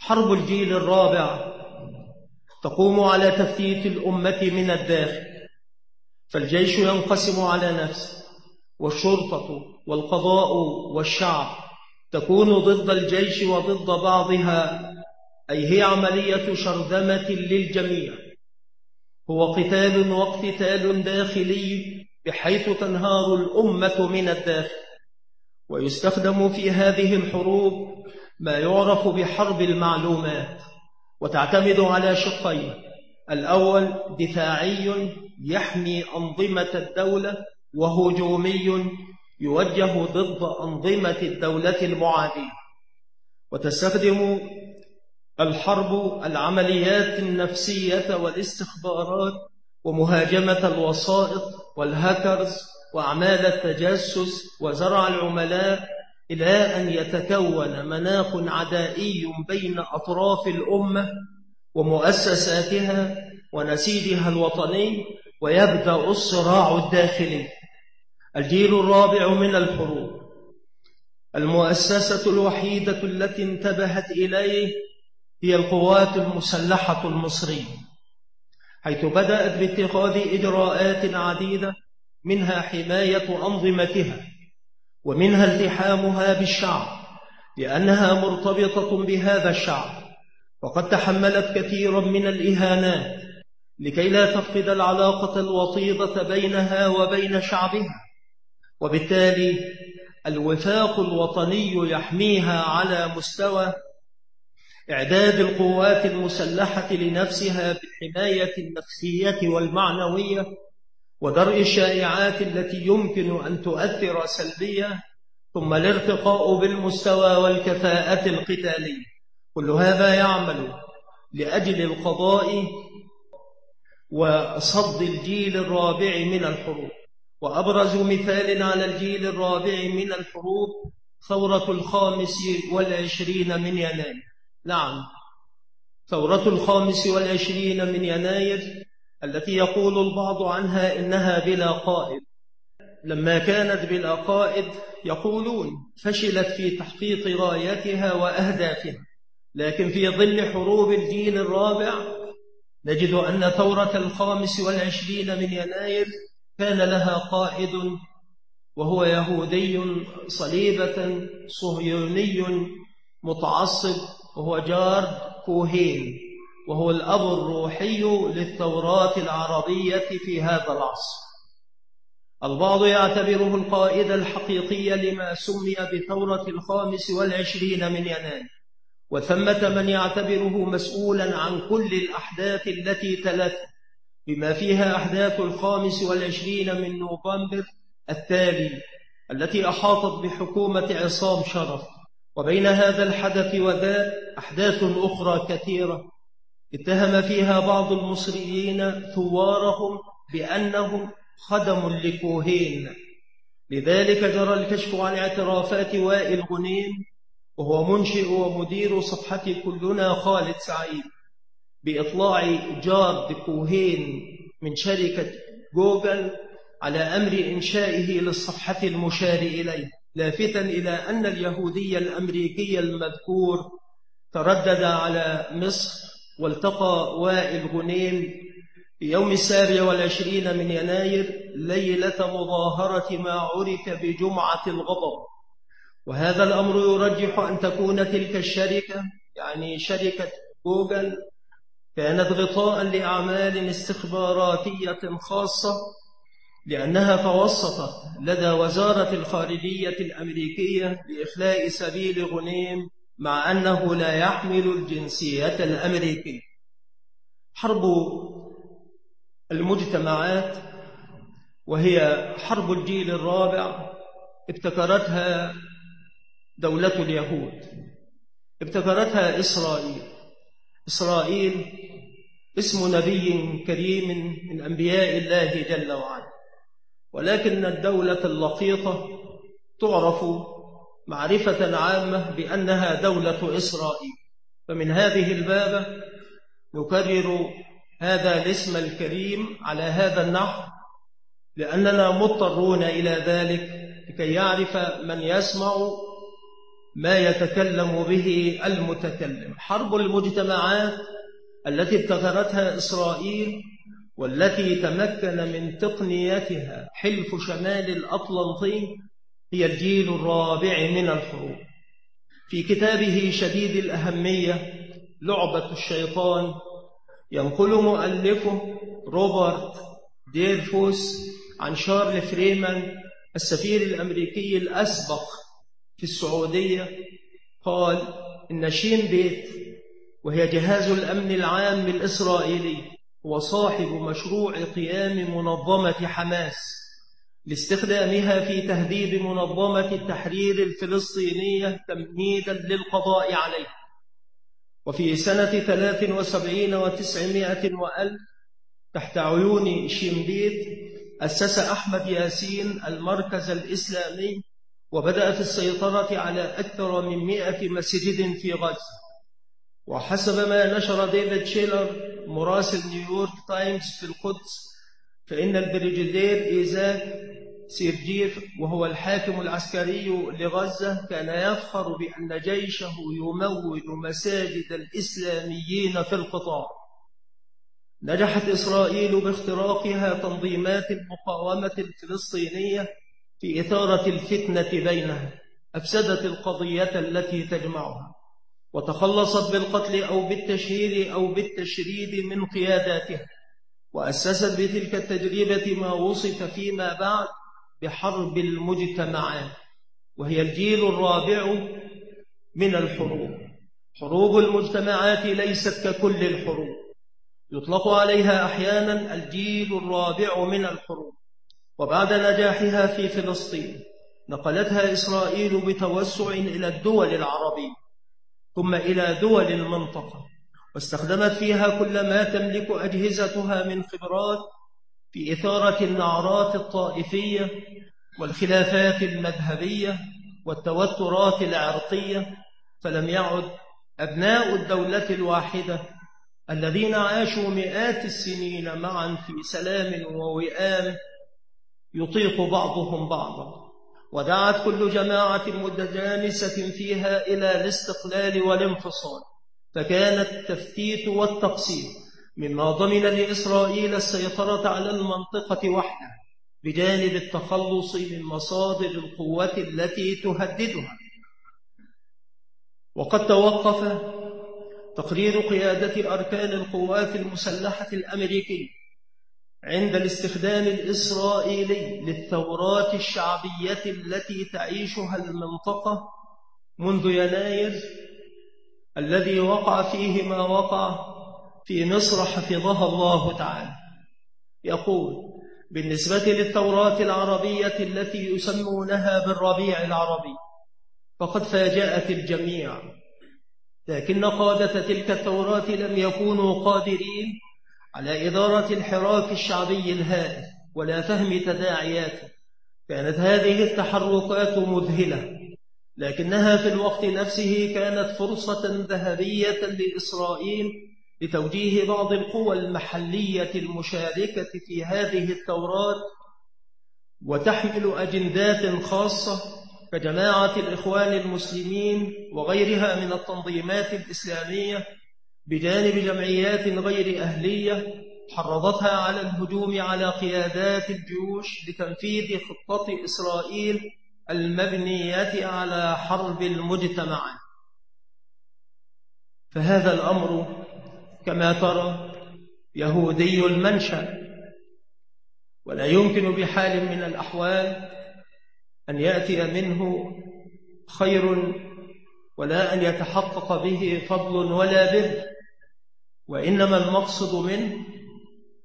حرب الجيل الرابع. تقوم على تفتيت الأمة من الداخل. فالجيش ينقسم على نفسه والشرطة والقضاء والشعب تكون ضد الجيش وضد بعضها. أي هي عملية شرذمة للجميع. هو قتال واقتتال داخلي بحيث تنهار الأمة من الداخل. ويستخدم في هذه الحروب ما يعرف بحرب المعلومات وتعتمد على شقين. الأول دفاعي يحمي أنظمة الدولة وهجومي يوجه ضد أنظمة الدولة المعادية وتستخدم الحرب العمليات النفسية والاستخبارات ومهاجمة الوسائط والهاكرز وأعمال التجسس وزرع العملاء إلى أن يتكون مناخ عدائي بين أطراف الأمة ومؤسساتها ونسيجها الوطني ويبدأ الصراع الداخلي. الجيل الرابع من الحروب. المؤسسة الوحيدة التي انتبهت إليه هي القوات المسلحة المصرية حيث بدأت باتخاذ إجراءات عديدة منها حماية أنظمتها. ومنها التحامها بالشعب لأنها مرتبطة بهذا الشعب وقد تحملت كثيرا من الإهانات لكي لا تفقد العلاقة الوطيدة بينها وبين شعبها. وبالتالي الوفاق الوطني يحميها على مستوى إعداد القوات المسلحة لنفسها بالحماية النفسية والمعنوية ودرء الشائعات التي يمكن أن تؤثر سلبيا ثم الارتقاء بالمستوى والكفاءة القتالية. كل هذا يعمل لأجل القضاء وصد الجيل الرابع من الحروب. وأبرز مثال على الجيل الرابع من الحروب ثورة الخامس والعشرين من يناير. نعم ثورة الخامس والعشرين من يناير التي يقول البعض عنها إنها بلا قائد. لما كانت بلا قائد يقولون فشلت في تحقيق غايتها وأهدافها. لكن في ظل حروب الجيل الرابع نجد أن ثورة الخامس والعشرين من يناير كان لها قائد وهو يهودي صليبة صهيوني متعصب وهو جارد كوهين. وهو الأب الروحي للثورات العربية في هذا العصر. البعض يعتبره القائد الحقيقي لما سمي بثورة الخامس والعشرين من يناير وثمة من يعتبره مسؤولا عن كل الأحداث التي تلت بما فيها أحداث الخامس والعشرين من نوفمبر التالي التي أحاطت بحكومة عصام شرف. وبين هذا الحدث وذاك أحداث أخرى كثيرة اتهم فيها بعض المصريين ثوارهم بأنهم خدم لكوهين. لذلك جرى الكشف عن اعترافات وائل غنيم وهو منشئ ومدير صفحة كلنا خالد سعيد بإطلاع جارد كوهين من شركة جوجل على أمر إنشائه للصفحة المشار إليه. لافتا إلى أن اليهودي الأمريكي المذكور تردد على مصر والتقى وائل غنيم في يوم السابع والعشرين من يناير ليلة مظاهرة ما عرف بجمعة الغضب. وهذا الأمر يرجح أن تكون تلك الشركة يعني شركة جوجل كانت غطاء لأعمال استخباراتية خاصة لأنها توسطت لدى وزارة الخارجية الأمريكية لإخلاء سبيل غنيم مع أنه لا يحمل الجنسية الأمريكية. حرب المجتمعات وهي حرب الجيل الرابع ابتكرتها دولة اليهود. ابتكرتها إسرائيل. إسرائيل اسم نبي كريم من أنبياء الله جل وعلا. ولكن الدولة اللقيطة تعرف معرفة عامة بأنها دولة إسرائيل. فمن هذه البابة نكرر هذا الاسم الكريم على هذا النحو لأننا مضطرون إلى ذلك لكي يعرف من يسمع ما يتكلم به المتكلم. حرب المجتمعات التي ابتكرتها إسرائيل والتي تمكن من تقنيتها حلف شمال الأطلنطي هي الجيل الرابع من الحروب. في كتابه شديد الأهمية لعبة الشيطان ينقل مؤلفه روبرت ديرفوس عن شارل فريمان السفير الأمريكي الأسبق في السعودية. قال إن شين بيت وهي جهاز الأمن العام الإسرائيلي هو صاحب مشروع قيام منظمة حماس. لاستخدامها في تهديد منظمة التحرير الفلسطينية تمهيدا للقضاء عليه وفي سنة 73 وتسعمائة وألف تحت عيون شين بيت أسس أحمد ياسين المركز الإسلامي وبدأ في السيطرة على أكثر من مئة مسجد في غزة. وحسب ما نشر ديفيد شبلر مراسل نيويورك تايمز في القدس فإن ال Brigadier إيزاك سيجيف وهو الحاكم العسكري لغزة كان يفخر بأن جيشه يمول مساجد الإسلاميين في القطاع. نجحت إسرائيل باختراقها تنظيمات المقاومة الفلسطينية في إثارة الفتنة بينها أفسدت القضية التي تجمعها وتخلصت بالقتل أو بالتشهير أو بالتشريد من قياداتها وأسست بتلك التجربة ما وصف فيما بعد بحرب المجتمعات وهي الجيل الرابع من الحروب. حروب المجتمعات ليست ككل الحروب. يطلق عليها أحيانا الجيل الرابع من الحروب. وبعد نجاحها في فلسطين نقلتها إسرائيل بتوسع إلى الدول العربية ثم إلى دول المنطقة واستخدمت فيها كل ما تملك أجهزتها من خبرات في إثارة النعرات الطائفية والخلافات المذهبية والتوترات العرقية فلم يعد أبناء الدولة الواحدة الذين عاشوا مئات السنين معا في سلام ووئام يطيق بعضهم بعضا. ودعت كل جماعة متجانسة فيها إلى الاستقلال والانفصال فكان التفتيت والتقسيم مما ضمن لإسرائيل السيطرة على المنطقة وحدها بجانب التخلص من مصادر القوة التي تهددها. وقد توقف تقرير قيادة أركان القوات المسلحة الأمريكية عند الاستخدام الإسرائيلي للثورات الشعبية التي تعيشها المنطقة منذ يناير الذي وقع فيه ما وقع في مصر حفظها الله تعالى. يقول بالنسبة للتوراة العربية التي يسمونها بالربيع العربي فقد فاجأت الجميع. لكن قادة تلك التوراة لم يكونوا قادرين على إدارة الحراك الشعبي الهائل ولا فهم تداعياته. كانت هذه التحركات مذهلة لكنها في الوقت نفسه كانت فرصة ذهبية لإسرائيل لتوجيه بعض القوى المحلية المشاركة في هذه التوراة وتحمل أجندات خاصة كجماعة الإخوان المسلمين وغيرها من التنظيمات الإسلامية بجانب جمعيات غير أهلية حرضتها على الهجوم على قيادات الجيوش لتنفيذ خطة إسرائيل المبنية على حرب المجتمعات فهذا الأمر كما ترى يهودي المنشأ. ولا يمكن بحال من الأحوال أن يأتي منه خير ولا أن يتحقق به فضل ولا بر. وإنما المقصد منه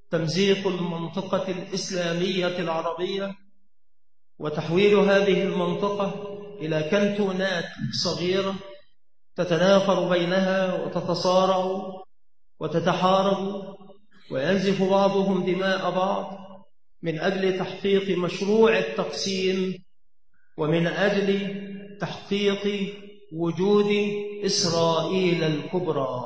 تمزيق المنطقة الإسلامية العربية وتحويل هذه المنطقة إلى كنتونات صغيرة تتنافر بينها وتتصارع وتتحارب وينزف بعضهم دماء بعض من أجل تحقيق مشروع التقسيم ومن أجل تحقيق وجود إسرائيل الكبرى.